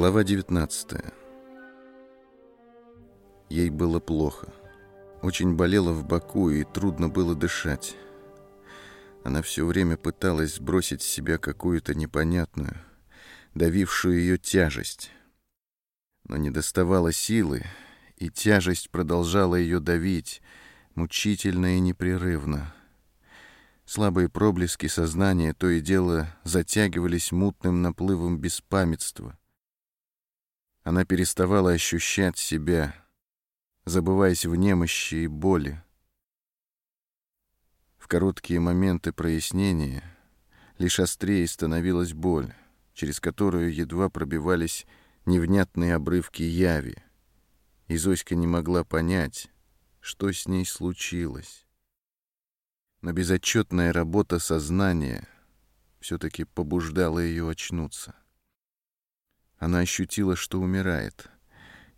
Глава 19 Ей было плохо. Очень болело в боку и трудно было дышать. Она все время пыталась сбросить с себя какую-то непонятную, давившую ее тяжесть. Но не доставала силы, и тяжесть продолжала ее давить, мучительно и непрерывно. Слабые проблески сознания то и дело затягивались мутным наплывом беспамятства. Она переставала ощущать себя, забываясь в немощи и боли. В короткие моменты прояснения лишь острее становилась боль, через которую едва пробивались невнятные обрывки яви. И Зоська не могла понять, что с ней случилось. Но безотчетная работа сознания все-таки побуждала ее очнуться. Она ощутила, что умирает,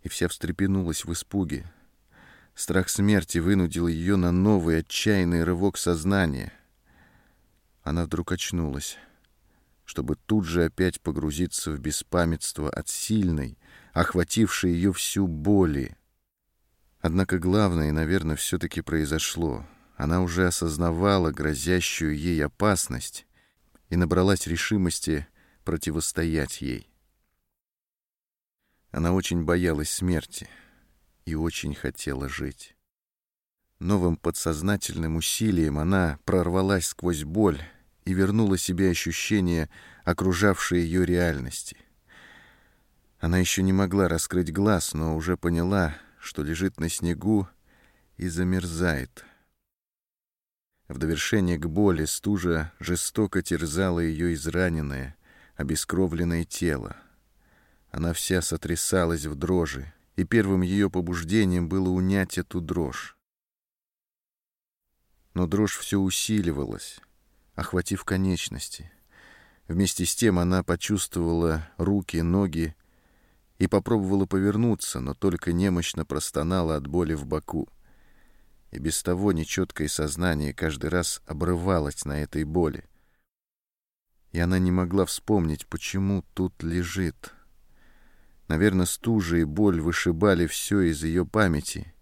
и вся встрепенулась в испуге. Страх смерти вынудил ее на новый отчаянный рывок сознания. Она вдруг очнулась, чтобы тут же опять погрузиться в беспамятство от сильной, охватившей ее всю боли. Однако главное, наверное, все-таки произошло. Она уже осознавала грозящую ей опасность и набралась решимости противостоять ей. Она очень боялась смерти и очень хотела жить. Новым подсознательным усилием она прорвалась сквозь боль и вернула себе ощущение окружавшей ее реальности. Она еще не могла раскрыть глаз, но уже поняла, что лежит на снегу и замерзает. В довершение к боли стужа жестоко терзала ее израненное, обескровленное тело. Она вся сотрясалась в дрожи, и первым ее побуждением было унять эту дрожь. Но дрожь все усиливалась, охватив конечности. Вместе с тем она почувствовала руки, ноги и попробовала повернуться, но только немощно простонала от боли в боку. И без того нечеткое сознание каждый раз обрывалось на этой боли. И она не могла вспомнить, почему тут лежит. Наверное, стужа и боль вышибали все из ее памяти,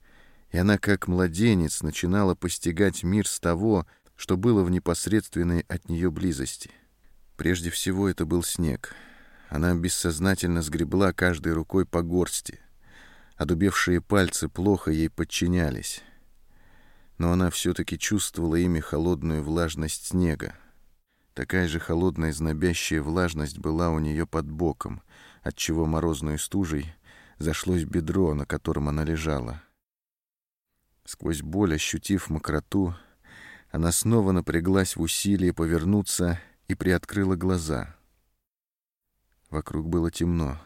и она, как младенец, начинала постигать мир с того, что было в непосредственной от нее близости. Прежде всего это был снег. Она бессознательно сгребла каждой рукой по горсти. Одубевшие пальцы плохо ей подчинялись. Но она все-таки чувствовала ими холодную влажность снега. Такая же холодная знобящая влажность была у нее под боком — отчего морозной стужей зашлось бедро, на котором она лежала. Сквозь боль, ощутив мокроту, она снова напряглась в усилии повернуться и приоткрыла глаза. Вокруг было темно.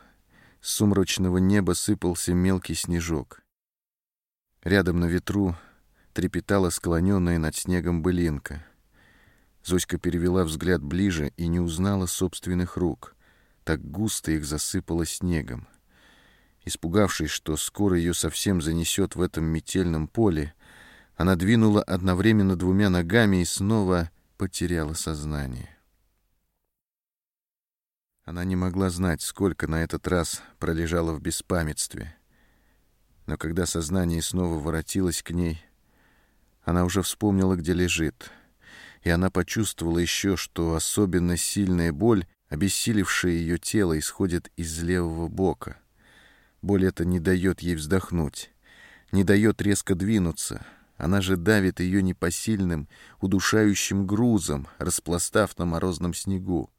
С сумрачного неба сыпался мелкий снежок. Рядом на ветру трепетала склоненная над снегом былинка. Зоська перевела взгляд ближе и не узнала собственных рук. Так густо их засыпало снегом. Испугавшись, что скоро ее совсем занесет в этом метельном поле, она двинула одновременно двумя ногами и снова потеряла сознание. Она не могла знать, сколько на этот раз пролежала в беспамятстве. Но когда сознание снова воротилось к ней, она уже вспомнила, где лежит, и она почувствовала еще, что особенно сильная боль Обессилившее ее тело исходит из левого бока. Боль эта не дает ей вздохнуть, не дает резко двинуться. Она же давит ее непосильным, удушающим грузом, распластав на морозном снегу.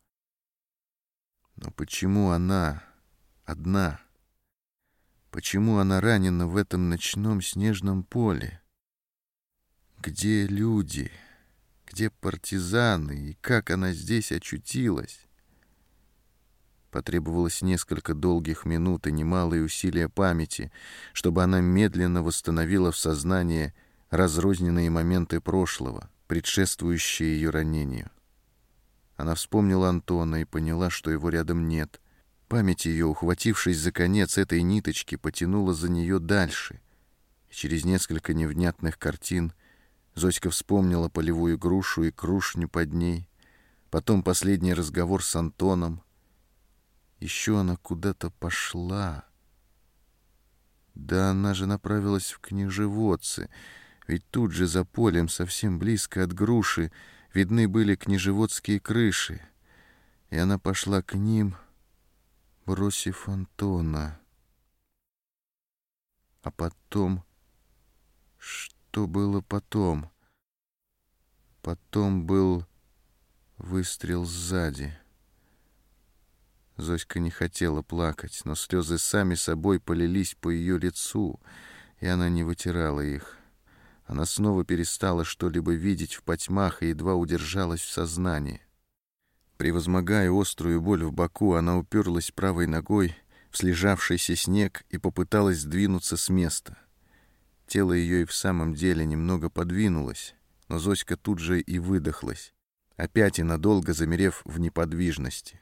Но почему она одна? Почему она ранена в этом ночном снежном поле? Где люди? Где партизаны? И как она здесь очутилась? Потребовалось несколько долгих минут и немалые усилия памяти, чтобы она медленно восстановила в сознании разрозненные моменты прошлого, предшествующие ее ранению. Она вспомнила Антона и поняла, что его рядом нет. Память ее, ухватившись за конец этой ниточки, потянула за нее дальше. И через несколько невнятных картин Зоська вспомнила полевую грушу и крушню под ней, потом последний разговор с Антоном, Еще она куда-то пошла. Да она же направилась в княжеводцы, ведь тут же за полем, совсем близко от груши, видны были княжеводские крыши. И она пошла к ним, бросив Антона. А потом... Что было потом? Потом был выстрел сзади. Зоська не хотела плакать, но слезы сами собой полились по ее лицу, и она не вытирала их. Она снова перестала что-либо видеть в потьмах и едва удержалась в сознании. Превозмогая острую боль в боку, она уперлась правой ногой в слежавшийся снег и попыталась сдвинуться с места. Тело ее и в самом деле немного подвинулось, но Зоська тут же и выдохлась, опять и надолго замерев в неподвижности.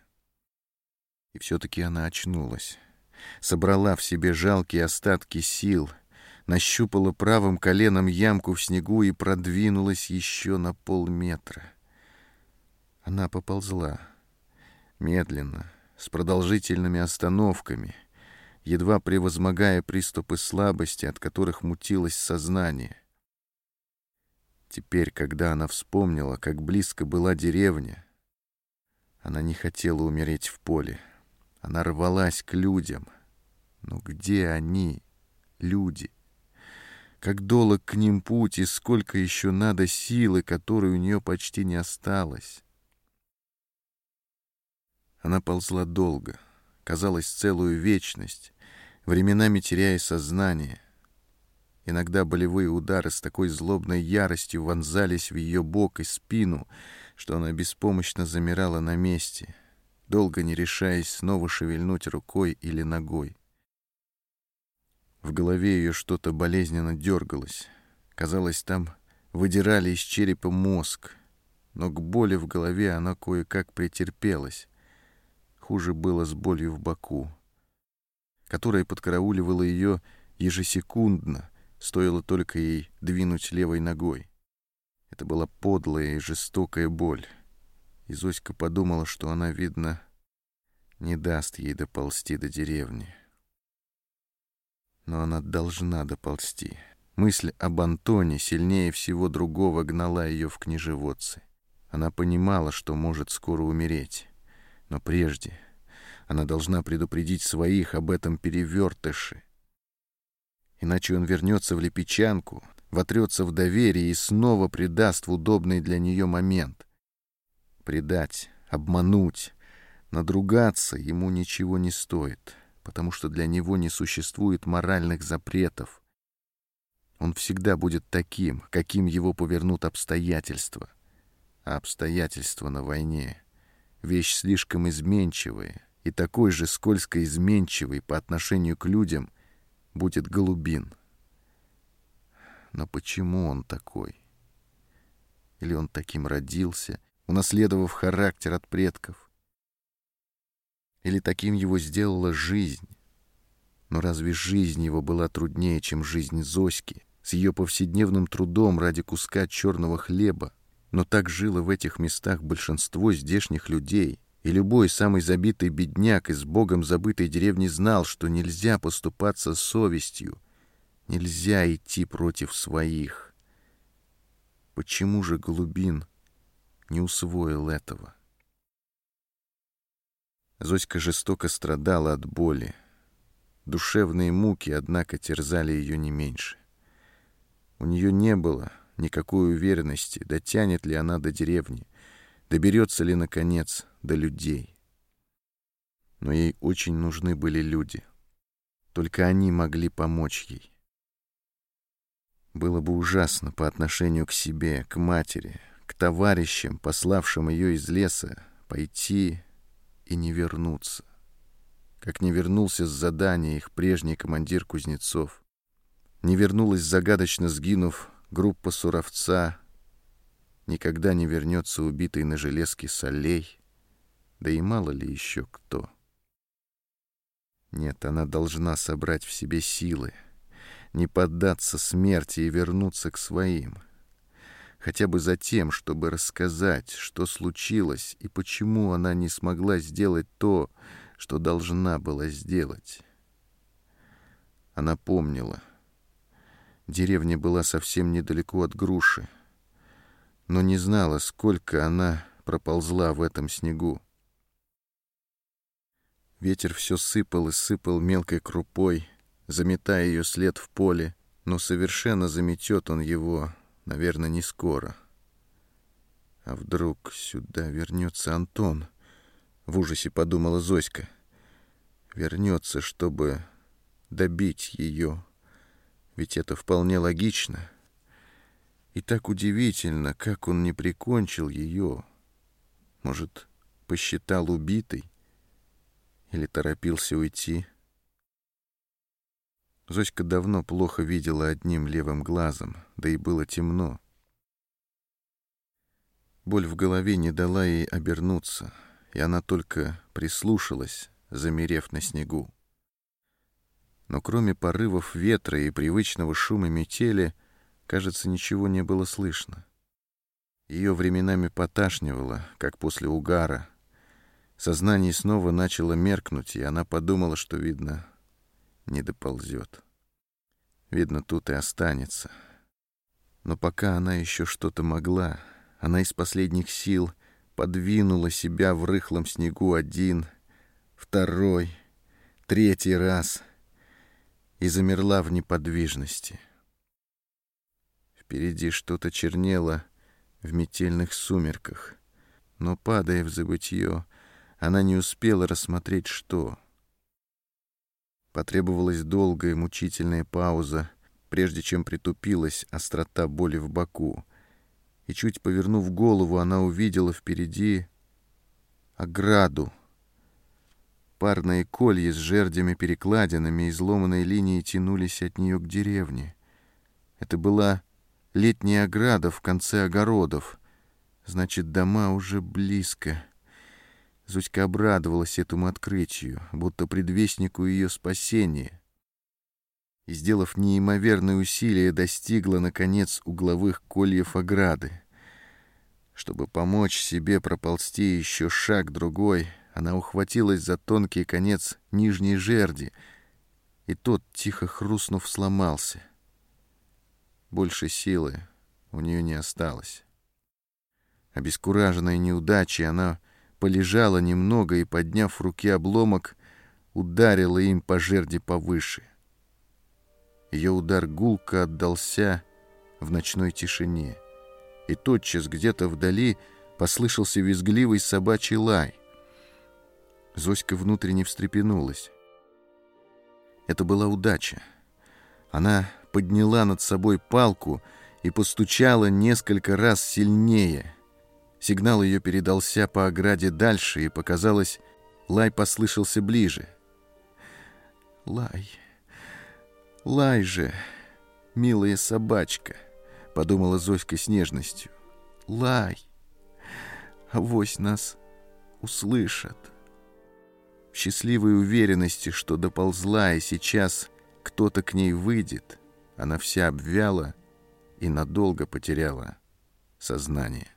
И все-таки она очнулась. Собрала в себе жалкие остатки сил, нащупала правым коленом ямку в снегу и продвинулась еще на полметра. Она поползла. Медленно, с продолжительными остановками, едва превозмогая приступы слабости, от которых мутилось сознание. Теперь, когда она вспомнила, как близко была деревня, она не хотела умереть в поле. Она рвалась к людям. Но где они, люди? Как долг к ним путь, и сколько еще надо силы, которой у нее почти не осталось. Она ползла долго, казалось, целую вечность, временами теряя сознание. Иногда болевые удары с такой злобной яростью вонзались в ее бок и спину, что она беспомощно замирала на месте — долго не решаясь снова шевельнуть рукой или ногой. В голове ее что-то болезненно дергалось. Казалось, там выдирали из черепа мозг, но к боли в голове она кое-как претерпелась. Хуже было с болью в боку, которая подкарауливала ее ежесекундно, стоило только ей двинуть левой ногой. Это была подлая и жестокая боль и Зоська подумала, что она, видно, не даст ей доползти до деревни. Но она должна доползти. Мысль об Антоне сильнее всего другого гнала ее в княжеводцы. Она понимала, что может скоро умереть. Но прежде она должна предупредить своих об этом перевертыше. Иначе он вернется в Лепечанку, вотрется в доверие и снова предаст в удобный для нее момент — Предать, обмануть, надругаться ему ничего не стоит, потому что для него не существует моральных запретов. Он всегда будет таким, каким его повернут обстоятельства. А обстоятельства на войне — вещь слишком изменчивая, и такой же скользко изменчивый по отношению к людям будет голубин. Но почему он такой? Или он таким родился — унаследовав характер от предков. Или таким его сделала жизнь. Но разве жизнь его была труднее, чем жизнь Зоськи, с ее повседневным трудом ради куска черного хлеба? Но так жило в этих местах большинство здешних людей, и любой самый забитый бедняк из богом забытой деревни знал, что нельзя поступаться совестью, нельзя идти против своих. Почему же Голубин не усвоил этого. Зоська жестоко страдала от боли. Душевные муки, однако, терзали ее не меньше. У нее не было никакой уверенности, дотянет ли она до деревни, доберется ли, наконец, до людей. Но ей очень нужны были люди. Только они могли помочь ей. Было бы ужасно по отношению к себе, к матери, к товарищам, пославшим ее из леса, пойти и не вернуться. Как не вернулся с задания их прежний командир Кузнецов. Не вернулась, загадочно сгинув, группа Суровца. Никогда не вернется убитый на железке Солей. Да и мало ли еще кто. Нет, она должна собрать в себе силы, не поддаться смерти и вернуться к своим — хотя бы за тем, чтобы рассказать, что случилось и почему она не смогла сделать то, что должна была сделать. Она помнила. Деревня была совсем недалеко от груши, но не знала, сколько она проползла в этом снегу. Ветер все сыпал и сыпал мелкой крупой, заметая ее след в поле, но совершенно заметет он его, наверное, не скоро. А вдруг сюда вернется Антон? В ужасе подумала Зоська. Вернется, чтобы добить ее. Ведь это вполне логично. И так удивительно, как он не прикончил ее. Может, посчитал убитой? Или торопился уйти? Зоська давно плохо видела одним левым глазом, да и было темно. Боль в голове не дала ей обернуться, и она только прислушалась, замерев на снегу. Но кроме порывов ветра и привычного шума метели, кажется, ничего не было слышно. Ее временами поташнивало, как после угара — Сознание снова начало меркнуть, и она подумала, что, видно, не доползет. Видно, тут и останется. Но пока она еще что-то могла, она из последних сил подвинула себя в рыхлом снегу один, второй, третий раз и замерла в неподвижности. Впереди что-то чернело в метельных сумерках, но, падая в забытье, она не успела рассмотреть, что. Потребовалась долгая мучительная пауза, прежде чем притупилась острота боли в боку. И чуть повернув голову, она увидела впереди ограду. Парные колья с жердями-перекладинами и изломанной линией тянулись от нее к деревне. Это была летняя ограда в конце огородов. Значит, дома уже близко. Зуська обрадовалась этому открытию, будто предвестнику ее спасения. И, сделав неимоверные усилия, достигла, наконец, угловых кольев ограды. Чтобы помочь себе проползти еще шаг-другой, она ухватилась за тонкий конец нижней жерди, и тот, тихо хрустнув, сломался. Больше силы у нее не осталось. Обескураженная неудачей, она полежала немного и, подняв в руки обломок, ударила им по жерди повыше. Ее удар гулко отдался в ночной тишине, и тотчас где-то вдали послышался визгливый собачий лай. Зоська внутренне встрепенулась. Это была удача. Она подняла над собой палку и постучала несколько раз сильнее — Сигнал ее передался по ограде дальше, и показалось, лай послышался ближе. «Лай, лай же, милая собачка!» — подумала Зоська с нежностью. «Лай! Авось нас услышат!» В счастливой уверенности, что доползла, и сейчас кто-то к ней выйдет, она вся обвяла и надолго потеряла сознание.